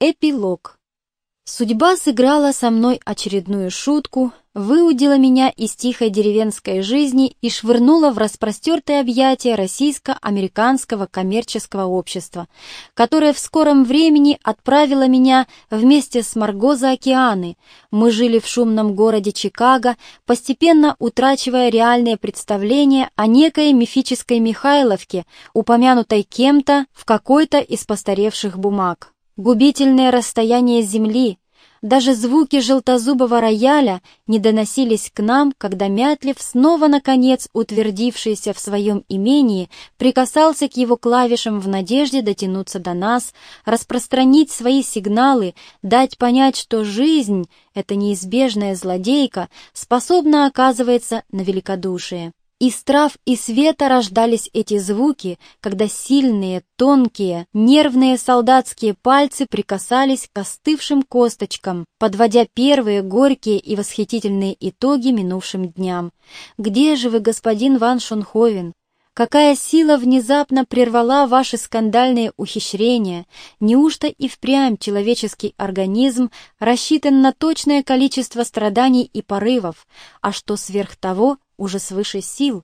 Эпилог. Судьба сыграла со мной очередную шутку, выудила меня из тихой деревенской жизни и швырнула в распростертые объятия российско-американского коммерческого общества, которое в скором времени отправило меня вместе с Марго за океаны. Мы жили в шумном городе Чикаго, постепенно утрачивая реальные представления о некой мифической Михайловке, упомянутой кем-то в какой-то из постаревших бумаг. Губительное расстояние земли, даже звуки желтозубого рояля не доносились к нам, когда Мятлев, снова, наконец, утвердившийся в своем имении, прикасался к его клавишам в надежде дотянуться до нас, распространить свои сигналы, дать понять, что жизнь, эта неизбежная злодейка, способна, оказывается, на великодушие. Из трав и света рождались эти звуки, когда сильные, тонкие, нервные солдатские пальцы прикасались к остывшим косточкам, подводя первые горькие и восхитительные итоги минувшим дням. «Где же вы, господин Ван Шонховен? Какая сила внезапно прервала ваши скандальные ухищрения? Неужто и впрямь человеческий организм рассчитан на точное количество страданий и порывов, а что сверх того уже свыше сил,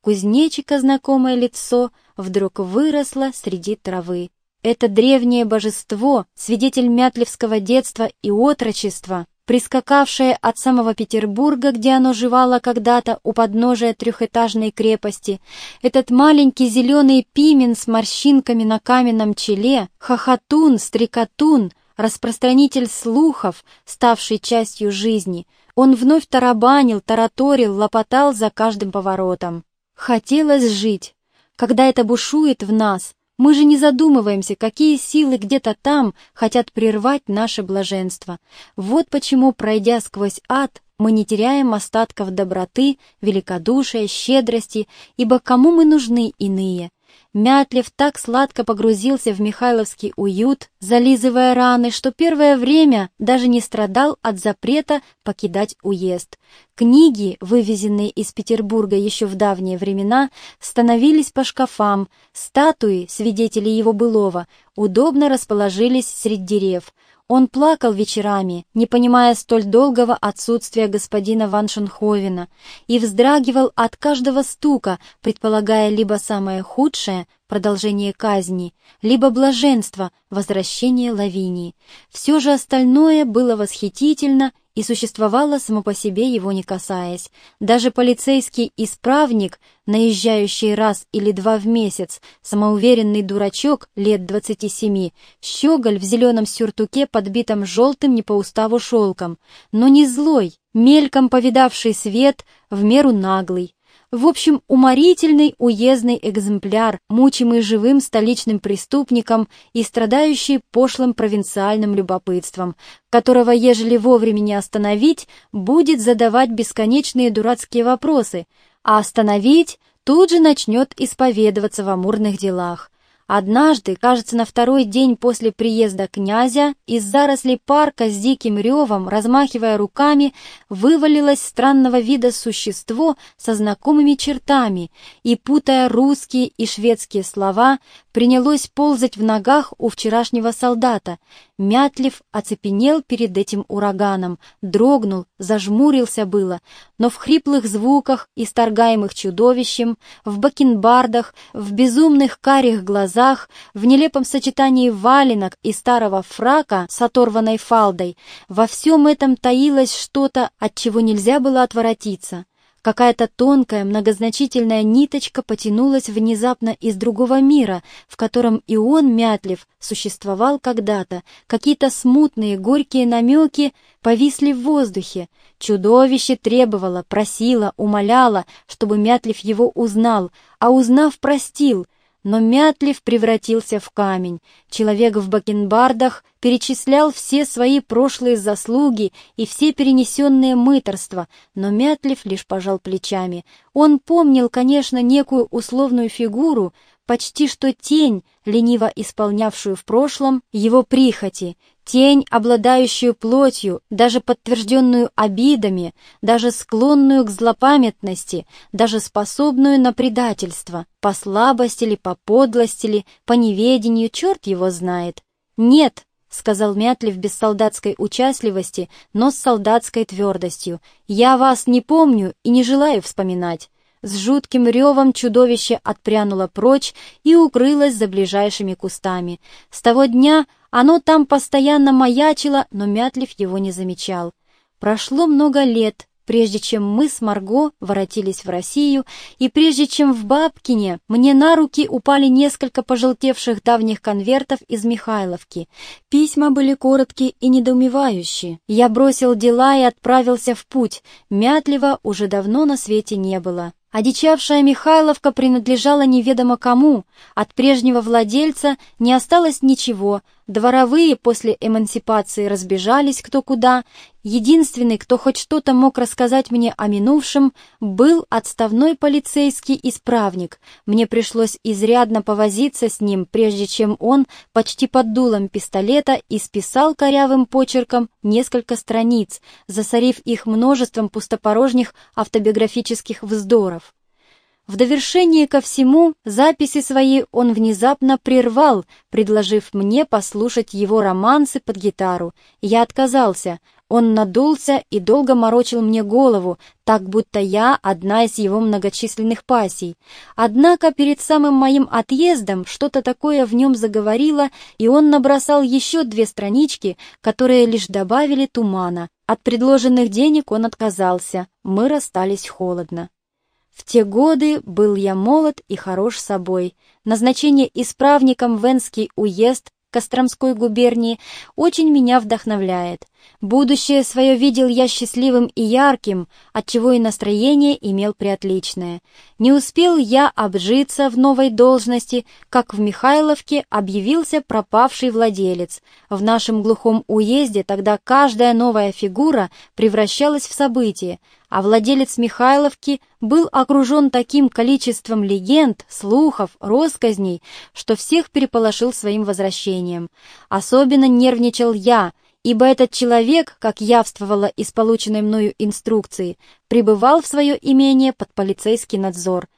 кузнечика знакомое лицо вдруг выросло среди травы. Это древнее божество, свидетель мятлевского детства и отрочества, прискакавшее от самого Петербурга, где оно живало когда-то у подножия трехэтажной крепости, этот маленький зеленый пимен с морщинками на каменном челе, хохотун, стрекотун, распространитель слухов, ставший частью жизни — он вновь тарабанил, тараторил, лопотал за каждым поворотом. Хотелось жить. Когда это бушует в нас, мы же не задумываемся, какие силы где-то там хотят прервать наше блаженство. Вот почему, пройдя сквозь ад, мы не теряем остатков доброты, великодушия, щедрости, ибо кому мы нужны иные? Мятлев так сладко погрузился в Михайловский уют, зализывая раны, что первое время даже не страдал от запрета покидать уезд. Книги, вывезенные из Петербурга еще в давние времена, становились по шкафам, статуи, свидетели его былого, удобно расположились среди дерев — он плакал вечерами, не понимая столь долгого отсутствия господина Ван Шенховена, и вздрагивал от каждого стука, предполагая либо самое худшее — продолжение казни, либо блаженство — возвращение Лавинии. Все же остальное было восхитительно и существовало само по себе его не касаясь. Даже полицейский исправник, наезжающий раз или два в месяц, самоуверенный дурачок лет двадцати семи, щеголь в зеленом сюртуке, подбитом желтым не по уставу шелком, но не злой, мельком повидавший свет, в меру наглый, в общем, уморительный уездный экземпляр, мучимый живым столичным преступником и страдающий пошлым провинциальным любопытством, которого, ежели вовремя не остановить, будет задавать бесконечные дурацкие вопросы, а остановить тут же начнет исповедоваться в амурных делах. Однажды, кажется, на второй день после приезда князя, из зарослей парка с диким ревом, размахивая руками, вывалилось странного вида существо со знакомыми чертами и, путая русские и шведские слова, принялось ползать в ногах у вчерашнего солдата, Мятлив оцепенел перед этим ураганом, дрогнул, зажмурился было, но в хриплых звуках, исторгаемых чудовищем, в бакенбардах, в безумных карих глазах, в нелепом сочетании валенок и старого фрака с оторванной фалдой, во всем этом таилось что-то, от чего нельзя было отворотиться. Какая-то тонкая, многозначительная ниточка потянулась внезапно из другого мира, в котором и он, Мятлев, существовал когда-то. Какие-то смутные, горькие намеки повисли в воздухе. Чудовище требовало, просило, умоляло, чтобы Мятлев его узнал, а узнав, простил — но Мятлив превратился в камень. Человек в бакенбардах перечислял все свои прошлые заслуги и все перенесенные мыторства, но Мятлив лишь пожал плечами. Он помнил, конечно, некую условную фигуру, почти что тень, лениво исполнявшую в прошлом его прихоти, тень, обладающую плотью, даже подтвержденную обидами, даже склонную к злопамятности, даже способную на предательство, по слабости ли, по подлости ли, по неведению, черт его знает. Нет, — сказал Мятлив без солдатской участливости, но с солдатской твердостью. «Я вас не помню и не желаю вспоминать». С жутким ревом чудовище отпрянуло прочь и укрылось за ближайшими кустами. С того дня оно там постоянно маячило, но Мятлив его не замечал. Прошло много лет, прежде чем мы с Марго воротились в Россию, и прежде чем в Бабкине мне на руки упали несколько пожелтевших давних конвертов из Михайловки. Письма были короткие и недоумевающие. Я бросил дела и отправился в путь. Мятлива уже давно на свете не было. Одичавшая Михайловка принадлежала неведомо кому, от прежнего владельца не осталось ничего, дворовые после эмансипации разбежались кто куда, единственный, кто хоть что-то мог рассказать мне о минувшем, был отставной полицейский исправник. Мне пришлось изрядно повозиться с ним, прежде чем он почти под дулом пистолета исписал корявым почерком несколько страниц, засорив их множеством пустопорожних автобиографических вздоров. В довершение ко всему, записи свои он внезапно прервал, предложив мне послушать его романсы под гитару. Я отказался. Он надулся и долго морочил мне голову, так будто я одна из его многочисленных пассий. Однако перед самым моим отъездом что-то такое в нем заговорило, и он набросал еще две странички, которые лишь добавили тумана. От предложенных денег он отказался. Мы расстались холодно. В те годы был я молод и хорош собой. Назначение исправником в Венский уезд Костромской губернии очень меня вдохновляет. Будущее свое видел я счастливым и ярким, отчего и настроение имел приотличное. Не успел я обжиться в новой должности, как в Михайловке объявился пропавший владелец. В нашем глухом уезде тогда каждая новая фигура превращалась в событие, а владелец Михайловки был окружен таким количеством легенд, слухов, росказней, что всех переполошил своим возвращением. Особенно нервничал я — ибо этот человек, как явствовало из полученной мною инструкции, пребывал в свое имение под полицейский надзор.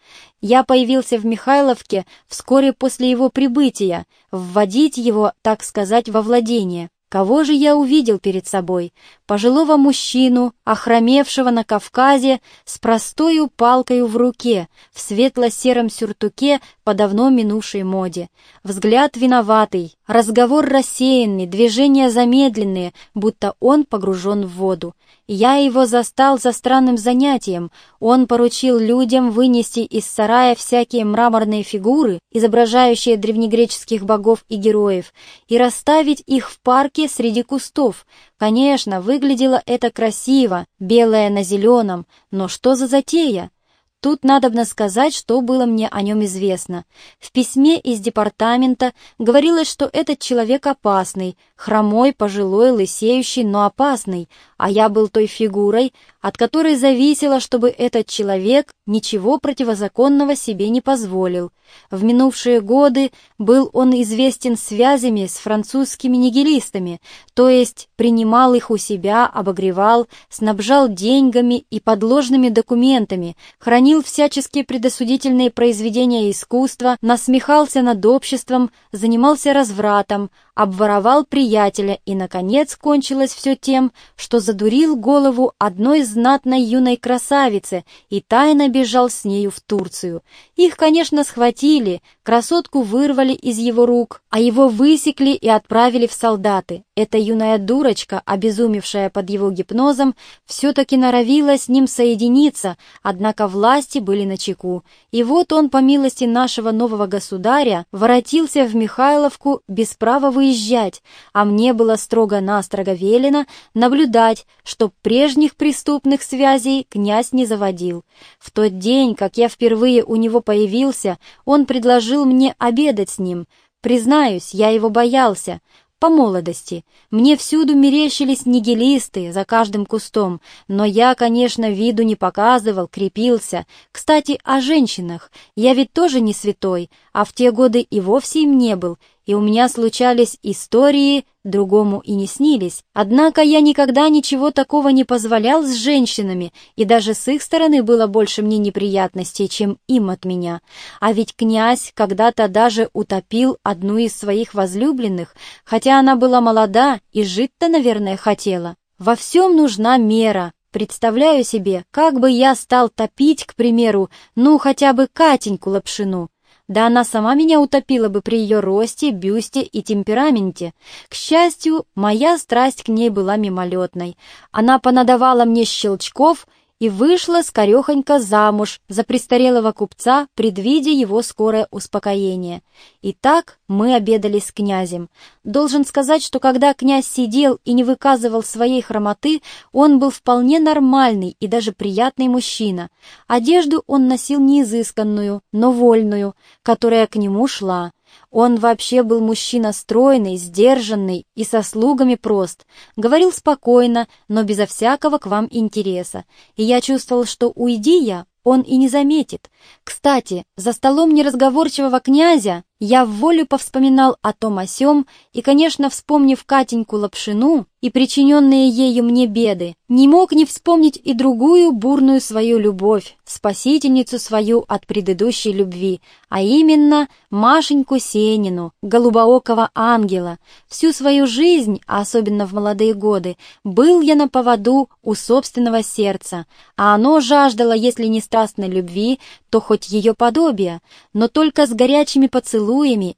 Я появился в Михайловке вскоре после его прибытия, вводить его, так сказать, во владение. Кого же я увидел перед собой? Пожилого мужчину, охромевшего на Кавказе, с простою палкой в руке, в светло-сером сюртуке по давно минувшей моде. Взгляд виноватый, разговор рассеянный, движения замедленные, будто он погружен в воду. Я его застал за странным занятием. Он поручил людям вынести из сарая всякие мраморные фигуры, изображающие древнегреческих богов и героев, и расставить их в парке среди кустов. Конечно, выглядело это красиво, белое на зеленом, но что за затея? Тут надобно сказать, что было мне о нем известно. В письме из департамента говорилось, что этот человек опасный, хромой, пожилой, лысеющий, но опасный, а я был той фигурой, от которой зависело, чтобы этот человек ничего противозаконного себе не позволил. В минувшие годы был он известен связями с французскими нигилистами, то есть принимал их у себя, обогревал, снабжал деньгами и подложными документами, хранил всяческие предосудительные произведения искусства, насмехался над обществом, занимался развратом, обворовал приятеля и, наконец, кончилось все тем, что задурил голову одной знатной юной красавицы и тайно бежал с нею в Турцию. Их, конечно, схватили, красотку вырвали из его рук, а его высекли и отправили в солдаты. Эта юная дурочка, обезумевшая под его гипнозом, все-таки норовила с ним соединиться, однако власти были на чеку. И вот он, по милости нашего нового государя, воротился в Михайловку без права выезжать, а мне было строго-настрого велено наблюдать, чтоб прежних преступных связей князь не заводил. В тот день, как я впервые у него появился, он предложил мне обедать с ним. Признаюсь, я его боялся, по молодости. Мне всюду мерещились нигилисты за каждым кустом, но я, конечно, виду не показывал, крепился. Кстати, о женщинах. Я ведь тоже не святой, а в те годы и вовсе им не был, и у меня случались истории, другому и не снились. Однако я никогда ничего такого не позволял с женщинами, и даже с их стороны было больше мне неприятностей, чем им от меня. А ведь князь когда-то даже утопил одну из своих возлюбленных, хотя она была молода и жить-то, наверное, хотела. Во всем нужна мера. Представляю себе, как бы я стал топить, к примеру, ну, хотя бы Катеньку Лапшину. Да она сама меня утопила бы при ее росте, бюсте и темпераменте. К счастью, моя страсть к ней была мимолетной. Она понадавала мне щелчков — и вышла скорехонько замуж за престарелого купца, предвидя его скорое успокоение. И так мы обедали с князем. Должен сказать, что когда князь сидел и не выказывал своей хромоты, он был вполне нормальный и даже приятный мужчина. Одежду он носил не изысканную, но вольную, которая к нему шла. Он вообще был мужчина стройный, сдержанный и со слугами прост. Говорил спокойно, но безо всякого к вам интереса. И я чувствовал, что уйди я, он и не заметит. Кстати, за столом неразговорчивого князя я в волю повспоминал о том о сём и, конечно, вспомнив Катеньку Лапшину и причиненные ею мне беды, не мог не вспомнить и другую бурную свою любовь, спасительницу свою от предыдущей любви, а именно Машеньку Сенину, голубоокого ангела. Всю свою жизнь, а особенно в молодые годы, был я на поводу у собственного сердца, а оно жаждало, если не страстной любви, то хоть ее подобие, но только с горячими поцелуями,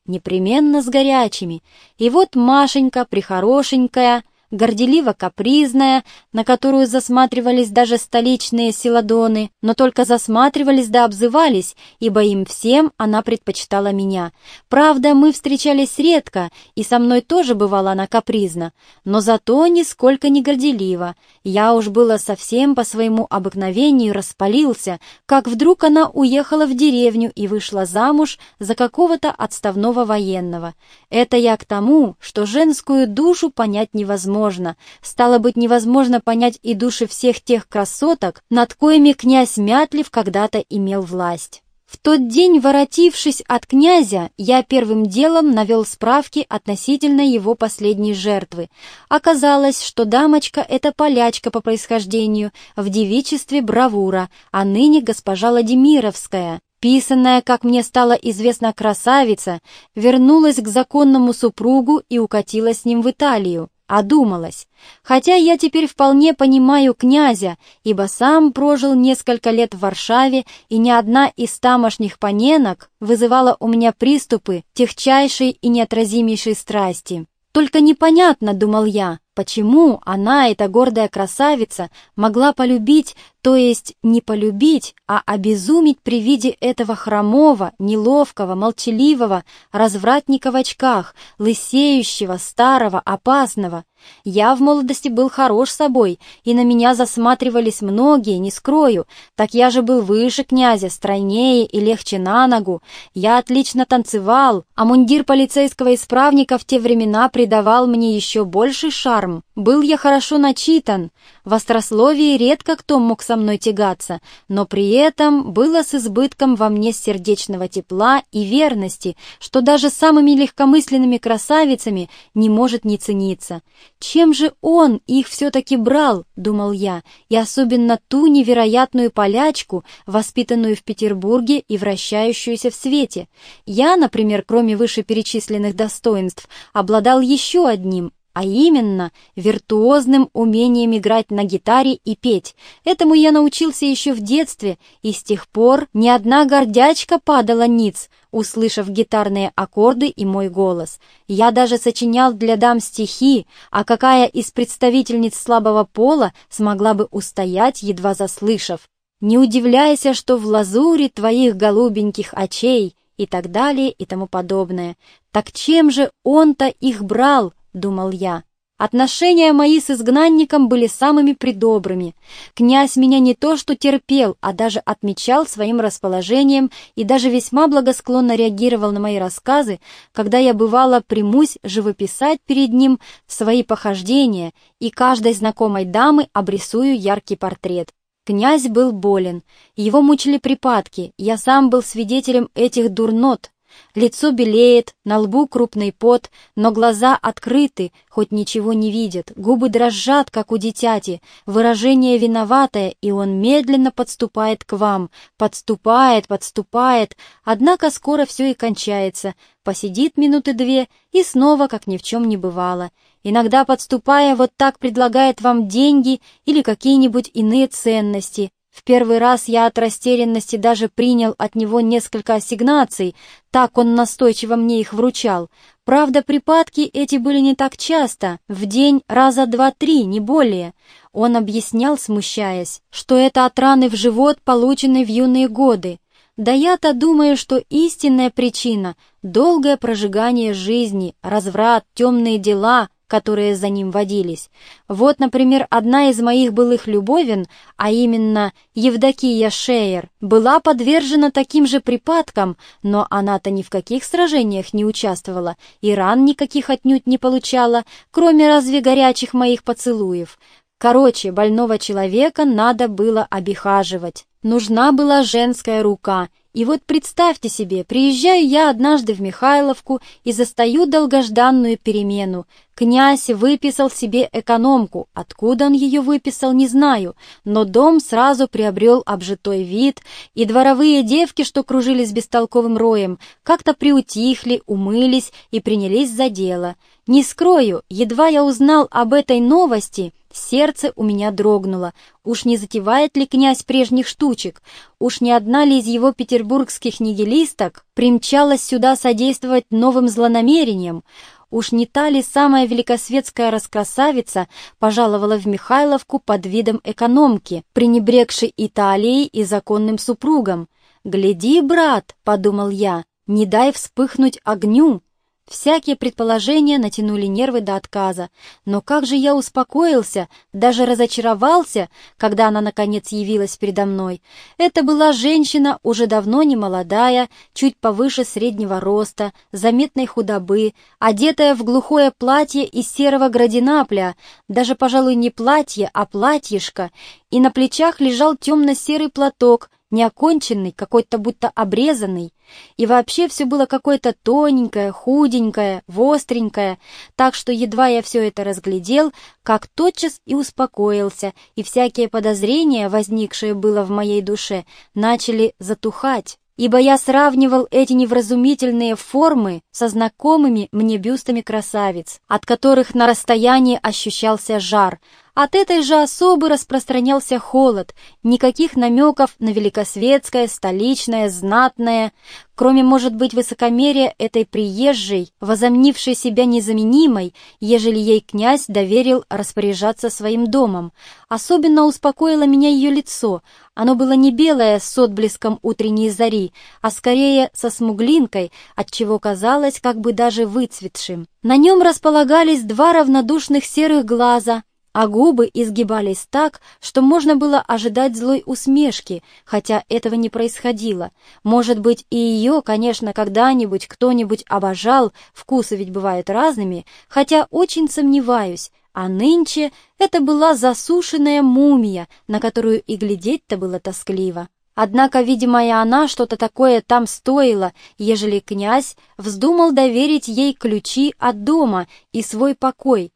непременно с горячими. И вот Машенька, прихорошенькая, горделиво-капризная, на которую засматривались даже столичные силадоны, но только засматривались да обзывались, ибо им всем она предпочитала меня. Правда, мы встречались редко, и со мной тоже бывала она капризна, но зато нисколько не горделива. Я уж было совсем по своему обыкновению распалился, как вдруг она уехала в деревню и вышла замуж за какого-то отставного военного. Это я к тому, что женскую душу понять невозможно невозможно. Стало быть, невозможно понять и души всех тех красоток, над коими князь Мятлив когда-то имел власть. В тот день, воротившись от князя, я первым делом навел справки относительно его последней жертвы. Оказалось, что дамочка — это полячка по происхождению, в девичестве бравура, а ныне госпожа Владимировская, писанная, как мне стало известно, красавица, вернулась к законному супругу и укатила с ним в Италию одумалась. Хотя я теперь вполне понимаю князя, ибо сам прожил несколько лет в Варшаве, и ни одна из тамошних поненок вызывала у меня приступы техчайшей и неотразимейшей страсти. Только непонятно, думал я, почему она, эта гордая красавица, могла полюбить то есть не полюбить, а обезумить при виде этого хромого, неловкого, молчаливого, развратника в очках, лысеющего, старого, опасного. Я в молодости был хорош собой, и на меня засматривались многие, не скрою. Так я же был выше князя, стройнее и легче на ногу. Я отлично танцевал, а мундир полицейского исправника в те времена придавал мне еще больший шарм. Был я хорошо начитан. В острословии редко кто мог со мной тягаться, но при этом было с избытком во мне сердечного тепла и верности, что даже самыми легкомысленными красавицами не может не цениться. Чем же он их все-таки брал, думал я, и особенно ту невероятную полячку, воспитанную в Петербурге и вращающуюся в свете. Я, например, кроме вышеперечисленных достоинств, обладал еще одним а именно виртуозным умением играть на гитаре и петь. Этому я научился еще в детстве, и с тех пор ни одна гордячка падала ниц, услышав гитарные аккорды и мой голос. Я даже сочинял для дам стихи, а какая из представительниц слабого пола смогла бы устоять, едва заслышав? Не удивляйся, что в лазуре твоих голубеньких очей и так далее и тому подобное. Так чем же он-то их брал, — думал я. Отношения мои с изгнанником были самыми придобрыми. Князь меня не то что терпел, а даже отмечал своим расположением и даже весьма благосклонно реагировал на мои рассказы, когда я бывало примусь живописать перед ним свои похождения и каждой знакомой дамы обрисую яркий портрет. Князь был болен, его мучили припадки, я сам был свидетелем этих дурнот, Лицо белеет, на лбу крупный пот, но глаза открыты, хоть ничего не видят, губы дрожат, как у дитяти, выражение виноватое, и он медленно подступает к вам, подступает, подступает, однако скоро все и кончается, посидит минуты две и снова, как ни в чем не бывало. Иногда, подступая, вот так предлагает вам деньги или какие-нибудь иные ценности. В первый раз я от растерянности даже принял от него несколько ассигнаций, так он настойчиво мне их вручал. Правда, припадки эти были не так часто, в день раза два-три, не более. Он объяснял, смущаясь, что это от раны в живот, полученной в юные годы. Да я-то думаю, что истинная причина — долгое прожигание жизни, разврат, темные дела, которые за ним водились. Вот, например, одна из моих былых любовин, а именно Евдокия Шейер, была подвержена таким же припадкам, но она-то ни в каких сражениях не участвовала и ран никаких отнюдь не получала, кроме разве горячих моих поцелуев. Короче, больного человека надо было обихаживать. Нужна была женская рука — и вот представьте себе, приезжаю я однажды в Михайловку и застаю долгожданную перемену. Князь выписал себе экономку. Откуда он ее выписал, не знаю, но дом сразу приобрел обжитой вид, и дворовые девки, что кружились бестолковым роем, как-то приутихли, умылись и принялись за дело. Не скрою, едва я узнал об этой новости — Сердце у меня дрогнуло. Уж не затевает ли князь прежних штучек? Уж не одна ли из его петербургских нигилисток примчалась сюда содействовать новым злонамерениям? Уж не та ли самая великосветская раскрасавица пожаловала в Михайловку под видом экономки, пренебрегшей Италией и законным супругом? «Гляди, брат», — подумал я, — «не дай вспыхнуть огню». Всякие предположения натянули нервы до отказа, но как же я успокоился, даже разочаровался, когда она наконец явилась передо мной. Это была женщина, уже давно не молодая, чуть повыше среднего роста, заметной худобы, одетая в глухое платье из серого градинапля, даже, пожалуй, не платье, а платьишко, и на плечах лежал темно-серый платок, неоконченный, какой-то будто обрезанный, и вообще все было какое-то тоненькое, худенькое, востренькое, так что едва я все это разглядел, как тотчас и успокоился, и всякие подозрения, возникшие было в моей душе, начали затухать. Ибо я сравнивал эти невразумительные формы со знакомыми мне бюстами красавиц, от которых на расстоянии ощущался жар, от этой же особы распространялся холод, никаких намеков на великосветское, столичное, знатное, кроме, может быть, высокомерия этой приезжей, возомнившей себя незаменимой, ежели ей князь доверил распоряжаться своим домом. Особенно успокоило меня ее лицо. Оно было не белое с отблеском утренней зари, а скорее со смуглинкой, отчего казалось как бы даже выцветшим. На нем располагались два равнодушных серых глаза, а губы изгибались так, что можно было ожидать злой усмешки, хотя этого не происходило. Может быть, и ее, конечно, когда-нибудь кто-нибудь обожал, вкусы ведь бывают разными, хотя очень сомневаюсь, а нынче это была засушенная мумия, на которую и глядеть-то было тоскливо. Однако, видимо, и она что-то такое там стоила, ежели князь вздумал доверить ей ключи от дома и свой покой,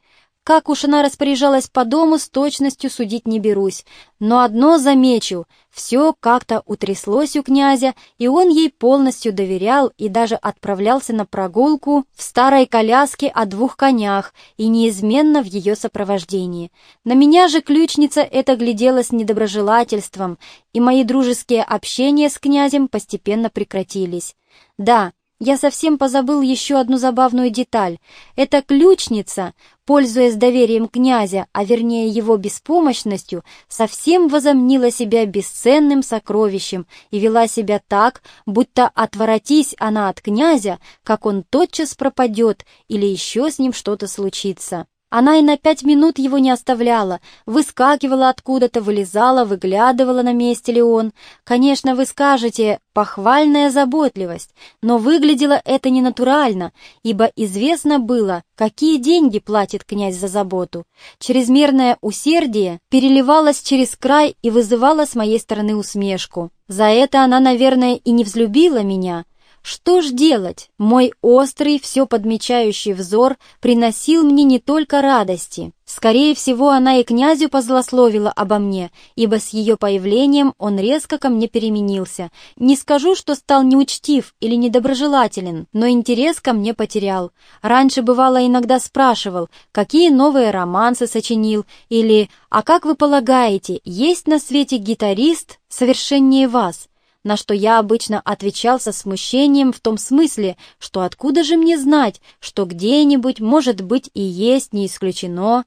как уж она распоряжалась по дому, с точностью судить не берусь. Но одно замечу, все как-то утряслось у князя, и он ей полностью доверял и даже отправлялся на прогулку в старой коляске о двух конях и неизменно в ее сопровождении. На меня же ключница это глядела с недоброжелательством, и мои дружеские общения с князем постепенно прекратились. Да, я совсем позабыл еще одну забавную деталь. Эта ключница, пользуясь доверием князя, а вернее его беспомощностью, совсем возомнила себя бесценным сокровищем и вела себя так, будто отворотись она от князя, как он тотчас пропадет или еще с ним что-то случится. Она и на пять минут его не оставляла, выскакивала откуда-то, вылезала, выглядывала, на месте ли он. Конечно, вы скажете «похвальная заботливость», но выглядело это ненатурально, ибо известно было, какие деньги платит князь за заботу. Чрезмерное усердие переливалось через край и вызывало с моей стороны усмешку. За это она, наверное, и не взлюбила меня — Что ж делать? Мой острый, все подмечающий взор приносил мне не только радости. Скорее всего, она и князю позлословила обо мне, ибо с ее появлением он резко ко мне переменился. Не скажу, что стал неучтив или недоброжелателен, но интерес ко мне потерял. Раньше, бывало, иногда спрашивал, какие новые романсы сочинил, или «А как вы полагаете, есть на свете гитарист совершеннее вас?» На что я обычно отвечал со смущением в том смысле, что откуда же мне знать, что где-нибудь, может быть, и есть, не исключено.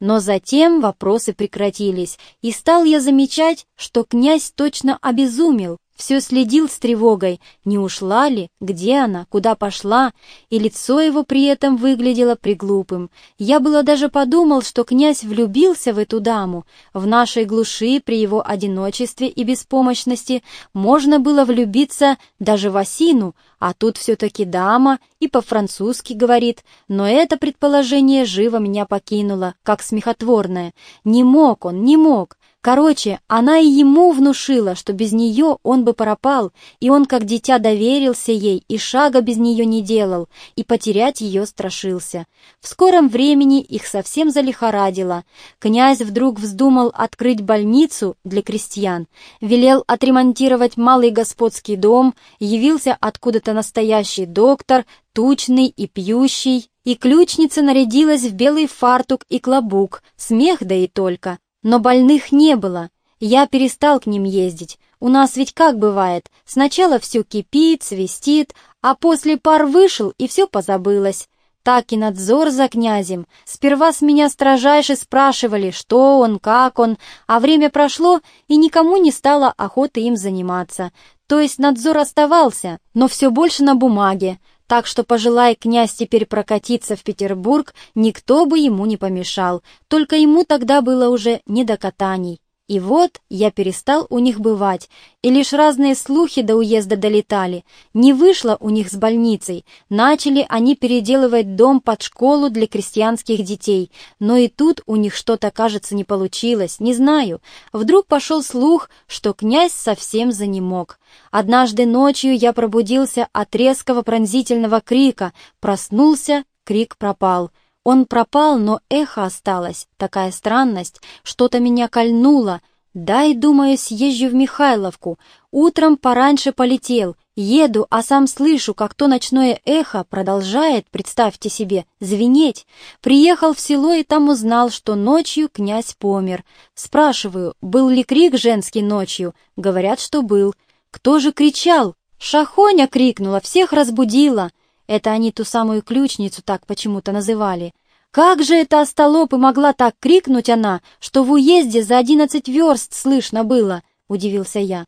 Но затем вопросы прекратились, и стал я замечать, что князь точно обезумел, все следил с тревогой, не ушла ли, где она, куда пошла, и лицо его при этом выглядело приглупым. Я было даже подумал, что князь влюбился в эту даму. В нашей глуши, при его одиночестве и беспомощности, можно было влюбиться даже в Осину, а тут все-таки дама и по-французски говорит, но это предположение живо меня покинуло, как смехотворное. Не мог он, не мог. Короче, она и ему внушила, что без нее он бы пропал, и он как дитя доверился ей и шага без нее не делал, и потерять ее страшился. В скором времени их совсем залихорадило. Князь вдруг вздумал открыть больницу для крестьян, велел отремонтировать малый господский дом, явился откуда-то настоящий доктор, тучный и пьющий, и ключница нарядилась в белый фартук и клобук, смех да и только. Но больных не было. Я перестал к ним ездить. У нас ведь как бывает, сначала все кипит, свистит, а после пар вышел, и все позабылось. Так и надзор за князем. Сперва с меня строжайше спрашивали, что он, как он, а время прошло, и никому не стало охоты им заниматься. То есть надзор оставался, но все больше на бумаге, так что, пожелай князь теперь прокатиться в Петербург, никто бы ему не помешал, только ему тогда было уже не до катаний. И вот я перестал у них бывать, и лишь разные слухи до уезда долетали. Не вышло у них с больницей, начали они переделывать дом под школу для крестьянских детей, но и тут у них что-то, кажется, не получилось, не знаю. Вдруг пошел слух, что князь совсем занемог. Однажды ночью я пробудился от резкого пронзительного крика, проснулся, крик пропал. Он пропал, но эхо осталось. Такая странность. Что-то меня кольнуло. Дай, думаю, съезжу в Михайловку. Утром пораньше полетел. Еду, а сам слышу, как то ночное эхо продолжает, представьте себе, звенеть. Приехал в село и там узнал, что ночью князь помер. Спрашиваю, был ли крик женский ночью? Говорят, что был. Кто же кричал? Шахоня крикнула, всех разбудила. Это они ту самую ключницу так почему-то называли. Как же эта остолопы могла так крикнуть она, что в уезде за одиннадцать верст слышно было, удивился я.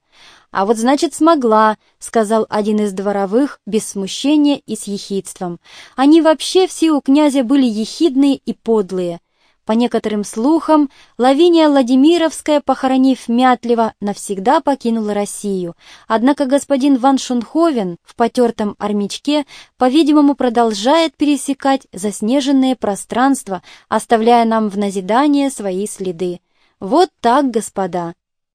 А вот значит смогла, сказал один из дворовых без смущения и с ехидством. Они вообще все у князя были ехидные и подлые. По некоторым слухам, Лавиния Владимировская, похоронив Мятлева, навсегда покинула Россию. Однако господин Ван Шунховен в потертом армячке, по-видимому, продолжает пересекать заснеженные пространства, оставляя нам в назидание свои следы. Вот так, господа.